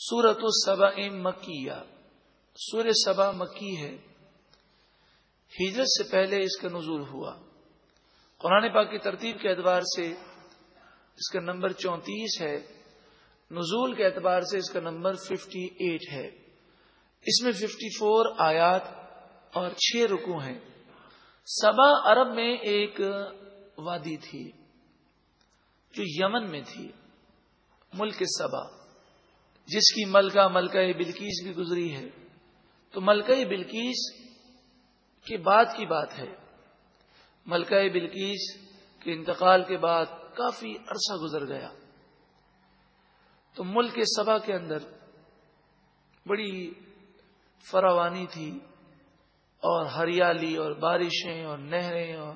سورت الصبا مکیہ۔ سور سبا مکی ہے۔ ہجرت سے پہلے اس کا نزول ہوا۔ قرآن پاک کی ترتیب کے اعتبار سے اس کا نمبر چونتیس ہے۔ نزول کے اعتبار سے اس کا نمبر ففٹی ایٹ ہے۔ اس میں ففٹی فور آیات اور چھ رکو ہیں۔ سبا عرب میں ایک وادی تھی جو یمن میں تھی۔ ملک سبا جس کی ملکہ ملکہ بلکیس بھی گزری ہے۔ تو ملکہ بلکیس کے بعد کی بات ہے۔ ملکہ بلکیس کے انتقال کے بعد کافی عرصہ گزر گیا۔ تو ملک سبا کے اندر بڑی فراوانی تھی اور ہریالی اور بارشیں اور نہریں اور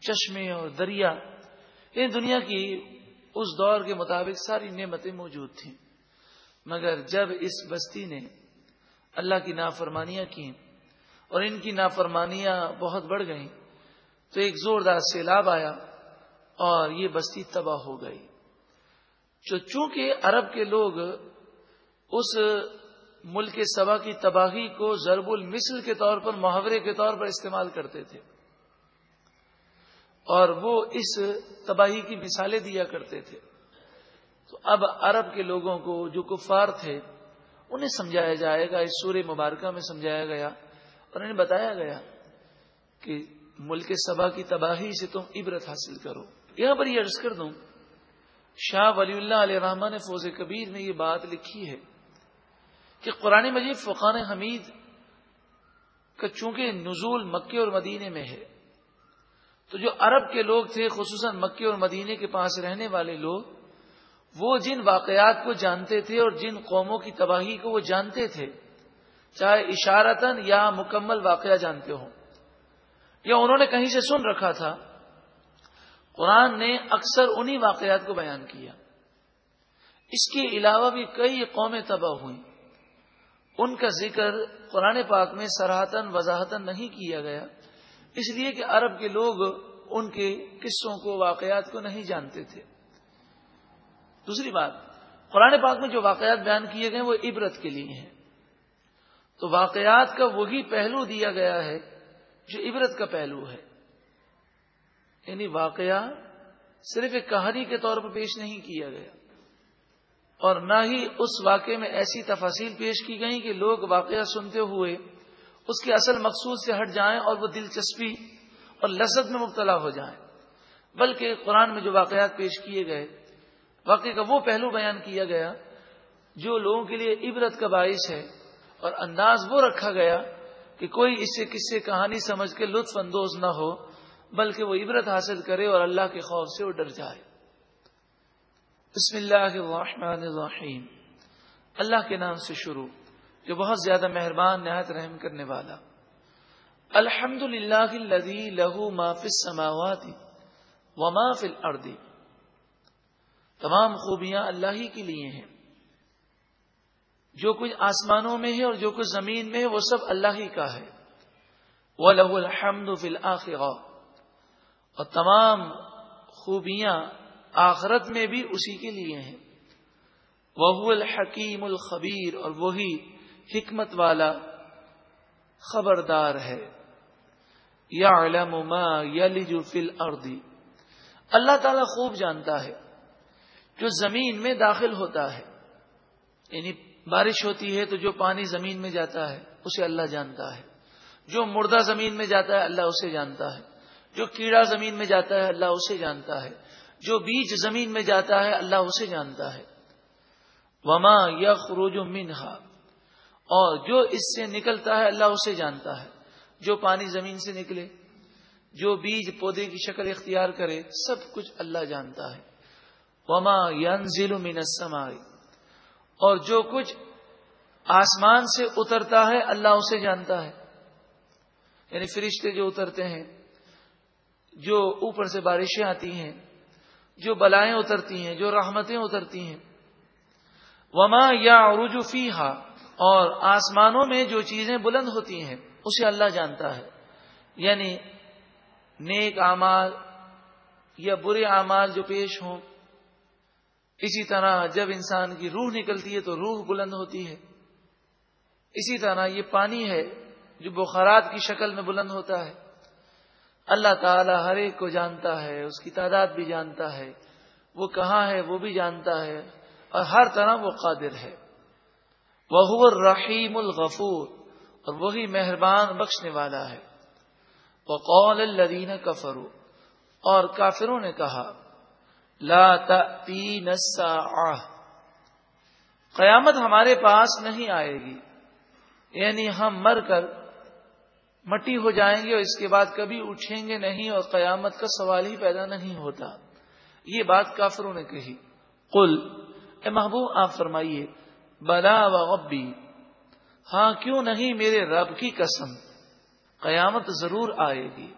چشمے اور دریا، یہ دنیا کی اس دور کے مطابق ساری نعمتیں موجود تھیں۔ مگر جب اس بستی نے اللہ کی نافرمانیاں کی اور ان کی نافرمانیاں بہت بڑھ گئیں، تو ایک زوردار سیلاب آیا اور یہ بستی تباہ ہو گئی۔ جو چونکہ عرب کے لوگ اس ملک سبا کی تباہی کو ضرب المثل کے طور پر، محاورے کے طور پر استعمال کرتے تھے، اور وہ اس تباہی کی مثالیں دیا کرتے تھے۔ اب عرب کے لوگوں کو جو کفار تھے، انہیں سمجھایا جائے گا، اس سورہ مبارکہ میں سمجھایا گیا اور انہیں بتایا گیا کہ ملک سبا کی تباہی سے تم عبرت حاصل کرو۔ یہاں پر یہ عرض کر دوں، شاہ ولی اللہ علیہ رحمان نے فوز کبیر نے یہ بات لکھی ہے کہ قرآن مجید فقان حمید کا چونکہ نزول مکے اور مدینے میں ہے، تو جو عرب کے لوگ تھے، خصوصاً مکے اور مدینے کے پاس رہنے والے لوگ وہ جن واقعات کو جانتے تھے اور جن قوموں کی تباہی کو وہ جانتے تھے، چاہے اشارتن یا مکمل واقعہ جانتے ہوں۔ یا انہوں نے کہیں سے سن رکھا تھا۔ قرآن نے اکثر انہی واقعات کو بیان کیا۔ اس کے علاوہ بھی کئی قومیں تباہ ہوئیں۔ ان کا ذکر قرآن پاک میں سراہتن وضاحتن نہیں کیا گیا۔ اس لیے کہ عرب کے لوگ ان کے قصوں کو، واقعات کو نہیں جانتے تھے۔ دوسری بات، قرآن پاک میں جو واقعات بیان کیے گئے وہ عبرت کے لیے ہیں۔ تو واقعات کا وہی پہلو دیا گیا ہے جو عبرت کا پہلو ہے۔ یعنی واقعہ صرف ایک کہانی کے طور پر پیش نہیں کیا گیا۔ اور نہ ہی اس واقعے میں ایسی تفاصیل پیش کی گئی کہ لوگ واقعہ سنتے ہوئے اس کے اصل مقصود سے ہٹ جائیں اور وہ دلچسپی اور لذت میں مبتلا ہو جائیں۔ بلکہ قرآن میں جو واقعات پیش کیے گئے واقعے کا وہ پہلو بیان کیا گیا جو لوگوں کے لیے عبرت کا باعث ہے اور انداز وہ رکھا گیا کہ کوئی اس سے کس سے کہانی سمجھ کے لطف اندوز نہ ہو، بلکہ وہ عبرت حاصل کرے اور اللہ کے خوف سے وہ ڈر جائے۔ بسم اللہ الرحمن الرحیم۔ اللہ کے نام سے شروع، جو بہت زیادہ مہربان، نہایت رحم کرنے والا۔ الحمد للہ لہو ما فی السماوات وما فی الارض۔ تمام خوبیاں اللہ ہی کے لیے ہیں۔ جو کچھ آسمانوں میں ہے اور جو کچھ زمین میں ہے، وہ سب اللہ ہی کا ہے۔ وہ لہ الحمد فل اور تمام خوبیاں آخرت میں بھی اسی کے لیے ہیں۔ وہ الحکیم الخبیر اور وہی حکمت والا خبردار ہے۔ یا علم ما یلج فی الارض اللہ تعالی خوب جانتا ہے۔ جو زمین میں داخل ہوتا ہے۔ یعنی بارش ہوتی ہے تو جو پانی زمین میں جاتا ہے، اسے اللہ جانتا ہے۔ جو مردہ زمین میں جاتا ہے، اللہ اسے جانتا ہے۔ جو کیڑا زمین میں جاتا ہے، اللہ اسے جانتا ہے۔ جو بیج زمین میں جاتا ہے، اللہ اسے جانتا ہے۔ وما یا خروج منہا اور جو اس سے نکلتا ہے، اللہ اسے جانتا ہے۔ جو پانی زمین سے نکلے، جو بیج پودے کی شکل اختیار کرے، سب کچھ اللہ جانتا ہے۔ وما ینزل من السماء۔ اور جو کچھ آسمان سے اترتا ہے، اللہ اسے جانتا ہے۔ یعنی فرشتے جو اترتے ہیں، جو اوپر سے بارشیں آتی ہیں، جو بلائیں اترتی ہیں، جو رحمتیں اترتی ہیں۔ وما یا عروج اور آسمانوں میں جو چیزیں بلند ہوتی ہیں، اسے اللہ جانتا ہے۔ یعنی نیک اعمال یا برے اعمال جو پیش ہوں اسی طرح جب انسان کی روح نکلتی ہے تو روح بلند ہوتی ہے۔ اسی طرح یہ پانی ہے جو بخارات کی شکل میں بلند ہوتا ہے۔ اللہ تعالی ہر ایک کو جانتا ہے، اس کی تعداد بھی جانتا ہے۔ وہ کہاں ہے وہ بھی جانتا ہے اور ہر طرح وہ قادر ہے۔ وہ رحیم الغفور، اور وہی مہربان بخشنے والا ہے۔ وہ قول الدین کفرو اور کافروں نے کہا لا تین قیامت ہمارے پاس نہیں آئے گی۔ یعنی ہم مر کر مٹی ہو جائیں گے اور اس کے بعد کبھی اٹھیں گے نہیں اور قیامت کا سوال ہی پیدا نہیں ہوتا۔ یہ بات کافروں نے کہی۔ قل، اے محبوب، آپ فرمائیے، بلا و غبی ہاں کیوں نہیں میرے رب کی قسم؟ قیامت ضرور آئے گی۔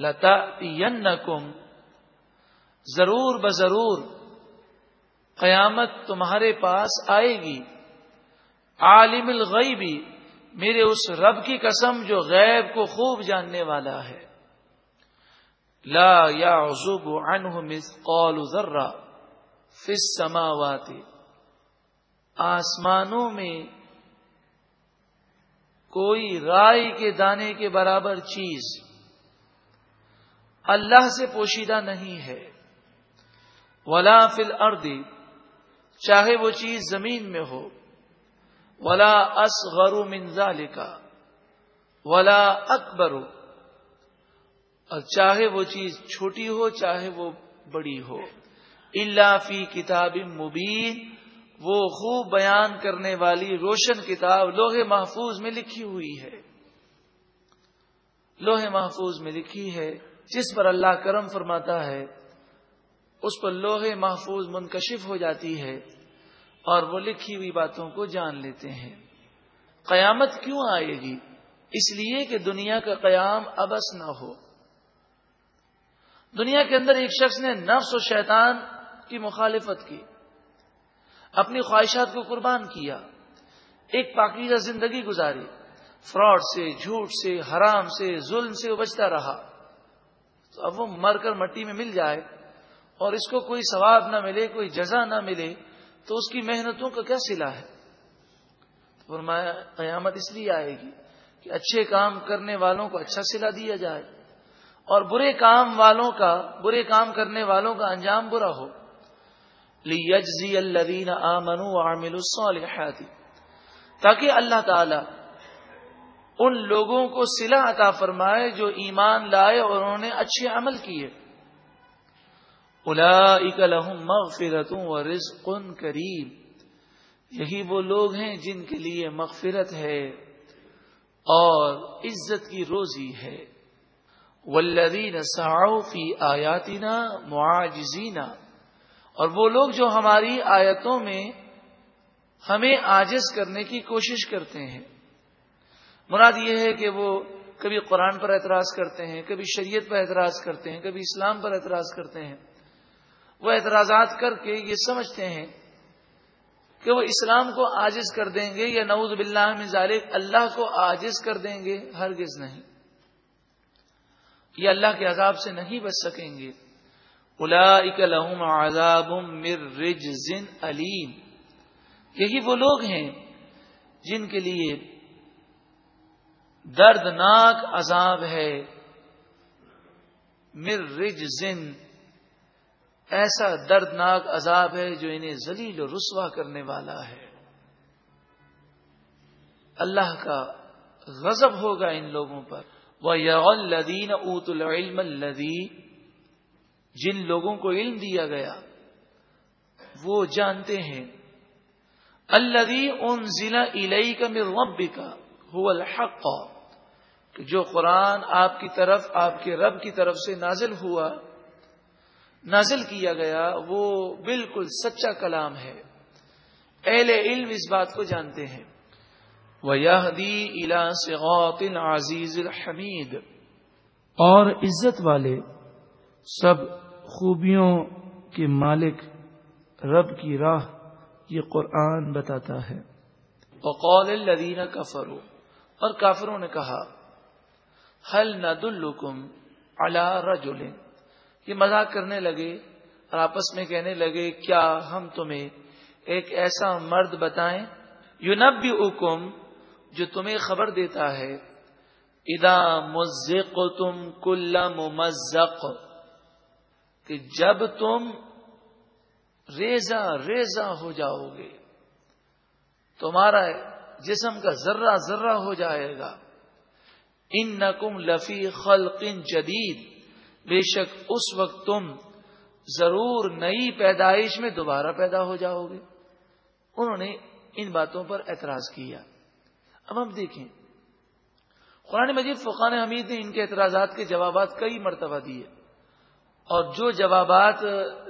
لتا کم ضرور بضرور قیامت تمہارے پاس آئے گی۔ عالم الغیبی میرے اس رب کی قسم جو غیب کو خوب جاننے والا ہے۔ لا یا زب مثقال ذرہ فس سماوات آسمانوں میں کوئی رائے کے دانے کے برابر چیز اللہ سے پوشیدہ نہیں ہے۔ ولا فل اردی چاہے وہ چیز زمین میں ہو، ولا اصغر من ذالک، ولا اکبر، اور چاہے وہ چیز چھوٹی ہو، چاہے وہ بڑی ہو اللہ فی کتاب مبین، وہ خوب بیان کرنے والی روشن کتاب لوہے محفوظ میں لکھی ہوئی ہے۔ لوہے محفوظ میں لکھی ہے، جس پر اللہ کرم فرماتا ہے اس پر لوہے محفوظ منکشف ہو جاتی ہے اور وہ لکھی ہوئی باتوں کو جان لیتے ہیں۔ قیامت کیوں آئے گی؟ اس لیے کہ دنیا کا قیام ابس نہ ہو۔ دنیا کے اندر ایک شخص نے نفس و شیطان کی مخالفت کی، اپنی خواہشات کو قربان کیا، ایک پاکیزہ زندگی گزاری۔ فراڈ سے، جھوٹ سے، حرام سے، ظلم سے وہ بچتا رہا۔ تو اب وہ مر کر مٹی میں مل جائے۔ اور اس کو کوئی ثواب نہ ملے، کوئی جزا نہ ملے، تو اس کی محنتوں کا کیا سلا ہے؟ فرمایا، قیامت اس لیے آئے گی کہ اچھے کام کرنے والوں کو اچھا سلا دیا جائے اور برے کام والوں کا، برے کام کرنے والوں کا انجام برا ہو۔ لیجزی الذین آمنوا وعملوا الصالحات۔ تاکہ اللہ تعالی ان لوگوں کو سلا عطا فرمائے جو ایمان لائے اور انہوں نے اچھے عمل کیے۔ لهم مغفرت و رزق کریم۔ یہی وہ لوگ ہیں جن کے لیے مغفرت ہے اور عزت کی روزی ہے۔ ولدین فی آیاتنا معاجزینا اور وہ لوگ جو ہماری آیتوں میں ہمیں آجز کرنے کی کوشش کرتے ہیں۔ مراد یہ ہے کہ وہ کبھی قرآن پر اعتراض کرتے ہیں، کبھی شریعت پر اعتراض کرتے ہیں، کبھی اسلام پر اعتراض کرتے ہیں۔ وہ اعتراضات کر کے یہ سمجھتے ہیں کہ وہ اسلام کو آجز کر دیں گے یا نعوذ باللہ میں ذالک اللہ کو آجز کر دیں گے ہرگز نہیں۔ یہ اللہ کے عذاب سے نہیں بچ سکیں گے۔ لہم عذاب مر رج علیم۔ یہی وہ لوگ ہیں جن کے لیے دردناک عذاب ہے۔ مر رج ایسا دردناک عذاب ہے جو انہیں ذلیل و رسوا کرنے والا ہے۔ اللہ کا غضب ہوگا ان لوگوں پر۔ وہ یدین اوت العلم الدی جن لوگوں کو علم دیا گیا، وہ جانتے ہیں۔ الدی ان ضلع علئی کا رب کا الحق، جو قرآن آپ کی طرف، آپ کے رب کی طرف سے نازل ہوا۔ نازل کیا گیا، وہ بالکل سچا کلام ہے۔ اہل علم اس بات کو جانتے ہیں۔ وہ الا سغوت عزیز الحمید اور عزت والے سب خوبیوں کے مالک رب کی راہ یہ قرآن بتاتا ہے۔ وقال الذین کفروا اور کافروں نے کہا حل ندلکم علی رجل یہ مذاق کرنے لگے اور آپس میں کہنے لگے، کیا ہم تمہیں ایک ایسا مرد بتائیں؟ یونب بھی حکم جو تمہیں خبر دیتا ہے۔ ادا مزق تم کل ممزق، کہ جب تم ریزا ریزا ہو جاؤ گے، تمہارا جسم کا ذرہ ذرہ ہو جائے گا۔ ان نقم لفی خلق جدید بے شک اس وقت تم ضرور نئی پیدائش میں دوبارہ پیدا ہو جاؤ گے۔ انہوں نے ان باتوں پر اعتراض کیا۔ اب ہم دیکھیں۔ قرآن مجید فقان حمید نے ان کے اعتراضات کے جوابات کئی مرتبہ دیے۔ اور جو جوابات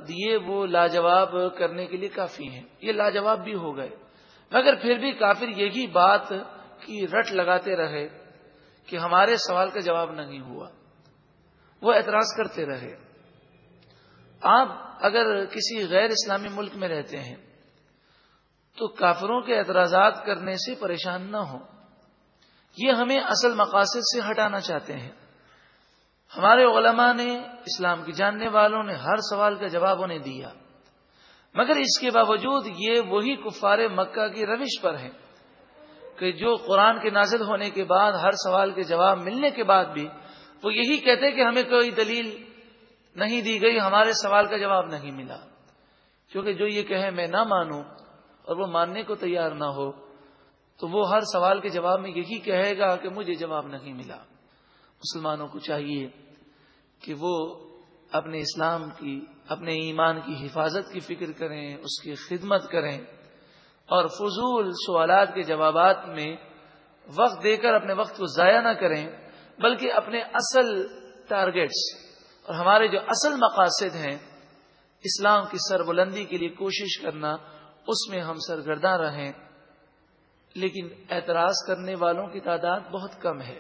دیے وہ لاجواب کرنے کے لیے کافی ہیں۔ یہ لاجواب بھی ہو گئے۔ مگر پھر بھی کافر یہی بات کی رٹ لگاتے رہے کہ ہمارے سوال کا جواب نہیں ہوا۔ وہ اعتراض کرتے رہے۔ آپ اگر کسی غیر اسلامی ملک میں رہتے ہیں، تو کافروں کے اعتراضات کرنے سے پریشان نہ ہو یہ ہمیں اصل مقاصد سے ہٹانا چاہتے ہیں۔ ہمارے علماء نے، اسلام کی جاننے والوں نے ہر سوال کا جواب انہیں دیا۔ مگر اس کے باوجود یہ وہی کفار مکہ کی روش پر ہیں کہ جو قرآن کے نازل ہونے کے بعد ہر سوال کے جواب ملنے کے بعد بھی وہ یہی کہتے کہ ہمیں کوئی دلیل نہیں دی گئی، ہمارے سوال کا جواب نہیں ملا۔ کیونکہ جو یہ کہے میں نہ مانوں اور وہ ماننے کو تیار نہ ہو، تو وہ ہر سوال کے جواب میں یہی کہے گا کہ مجھے جواب نہیں ملا۔ مسلمانوں کو چاہیے کہ وہ اپنے اسلام کی، اپنے ایمان کی حفاظت کی فکر کریں، اس کی خدمت کریں اور فضول سوالات کے جوابات میں وقت دے کر اپنے وقت کو ضائع نہ کریں۔ بلکہ اپنے اصل ٹارگیٹس اور ہمارے جو اصل مقاصد ہیں، اسلام کی سربلندی کے لیے کوشش کرنا، اس میں ہم سرگرداں رہیں۔ لیکن اعتراض کرنے والوں کی تعداد بہت کم ہے۔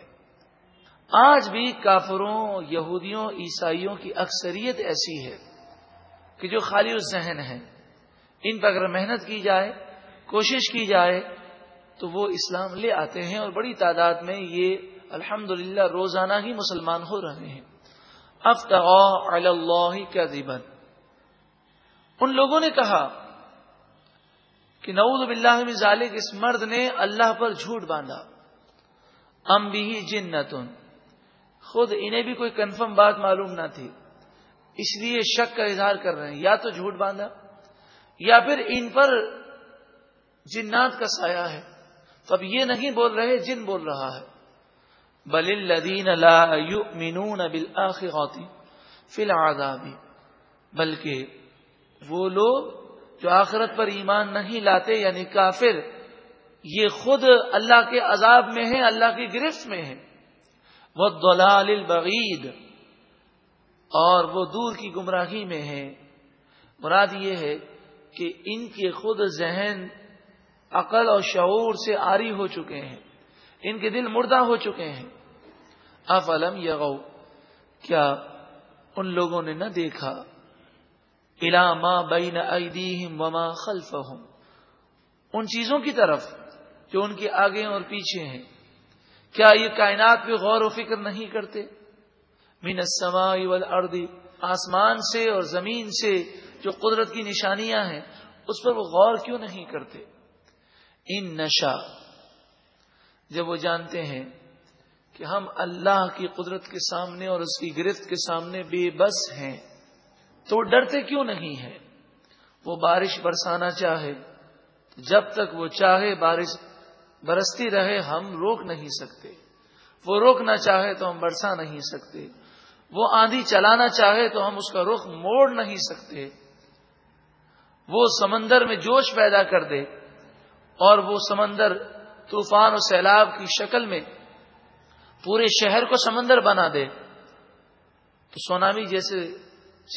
آج بھی کافروں، یہودیوں، عیسائیوں کی اکثریت ایسی ہے کہ جو خالی اس ذہن ہیں۔ ان پر اگر محنت کی جائے، کوشش کی جائے، تو وہ اسلام لے آتے ہیں اور بڑی تعداد میں یہ الحمد روزانہ ہی مسلمان ہو رہے ہیں۔ اللہ کا ان لوگوں نے کہا کہ نعوذ باللہ من ذالک، اس مرد نے اللہ پر جھوٹ باندھا۔ ام بھی جنتن۔ خود انہیں بھی کوئی کنفرم بات معلوم نہ تھی۔ اس لیے شک کا اظہار کر رہے ہیں۔ یا تو جھوٹ باندھا، یا پھر ان پر جنات کا سایہ ہے۔ تو اب یہ نہیں بول رہے، جن بول رہا ہے۔ بل الدین مینون بالآخرات فی العذاب، بلکہ وہ لوگ جو آخرت پر ایمان نہیں لاتے یعنی کافر، یہ خود اللہ کے عذاب میں ہیں، اللہ کی گرفت میں ہیں۔ وہ دلال البعید اور وہ دور کی گمراہی میں ہے مراد یہ ہے کہ ان کے خود ذہن عقل اور شعور سے آری ہو چکے ہیں۔ ان کے دل مردہ ہو چکے ہیں۔ افلم یغو، کیا ان لوگوں نے نہ دیکھا؟ الا بین ایدیہم وما خلفہم۔ ان چیزوں کی طرف جو ان کے آگے اور پیچھے ہیں۔ کیا یہ کائنات پہ غور و فکر نہیں کرتے؟ من السماء والارض، آسمان سے اور زمین سے جو قدرت کی نشانیاں ہیں، اس پر وہ غور کیوں نہیں کرتے؟ ان نشا جب وہ جانتے ہیں کہ ہم اللہ کی قدرت کے سامنے اور اس کی گرفت کے سامنے بے بس ہیں۔ تو وہ ڈرتے کیوں نہیں ہیں؟ وہ بارش برسانا چاہے، جب تک وہ چاہے بارش برستی رہے، ہم روک نہیں سکتے۔ وہ روکنا چاہے تو ہم برسا نہیں سکتے۔ وہ آندھی چلانا چاہے تو ہم اس کا رخ موڑ نہیں سکتے۔ وہ سمندر میں جوش پیدا کر دے اور وہ سمندر طوفان و سیلاب کی شکل میں پورے شہر کو سمندر بنا دے تو سونامی جیسے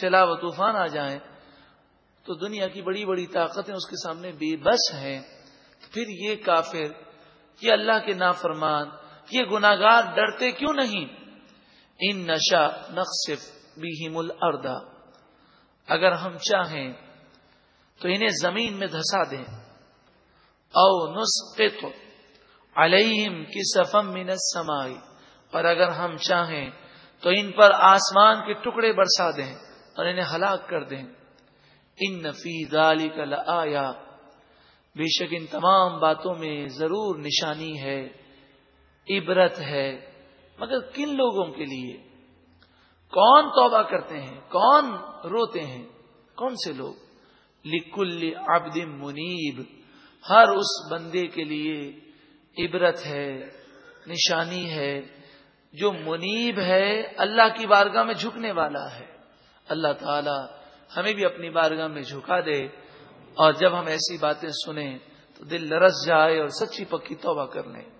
سیلاب و طوفان آ جائیں تو دنیا کی بڑی بڑی طاقتیں اس کے سامنے بے بس ہیں۔ پھر یہ کافر، یہ اللہ کے نافرمان، یہ گناگار ڈرتے کیوں نہیں؟ ان نشا نقصف بھی مل اگر ہم چاہیں تو انہیں زمین میں دھسا دیں۔ او نسقط۔ علیہم کی سفم من السمائی اور اگر ہم چاہیں تو ان پر آسمان کے ٹکڑے برسا دیں اور انہیں ہلاک کر دیں۔ ان نفیز کل آیا بے شک ان تمام باتوں میں ضرور نشانی ہے، عبرت ہے، مگر کن لوگوں کے لیے؟ کون توبہ کرتے ہیں؟ کون روتے ہیں؟ کون سے لوگ؟ لکل عبد منیب، ہر اس بندے کے لیے عبرت ہے، نشانی ہے، جو منیب ہے اللہ کی بارگاہ میں جھکنے والا ہے۔ اللہ تعالی ہمیں بھی اپنی بارگاہ میں جھکا دے۔ اور جب ہم ایسی باتیں سنیں تو دل لرس جائے اور سچی پکی توبہ کر لیں۔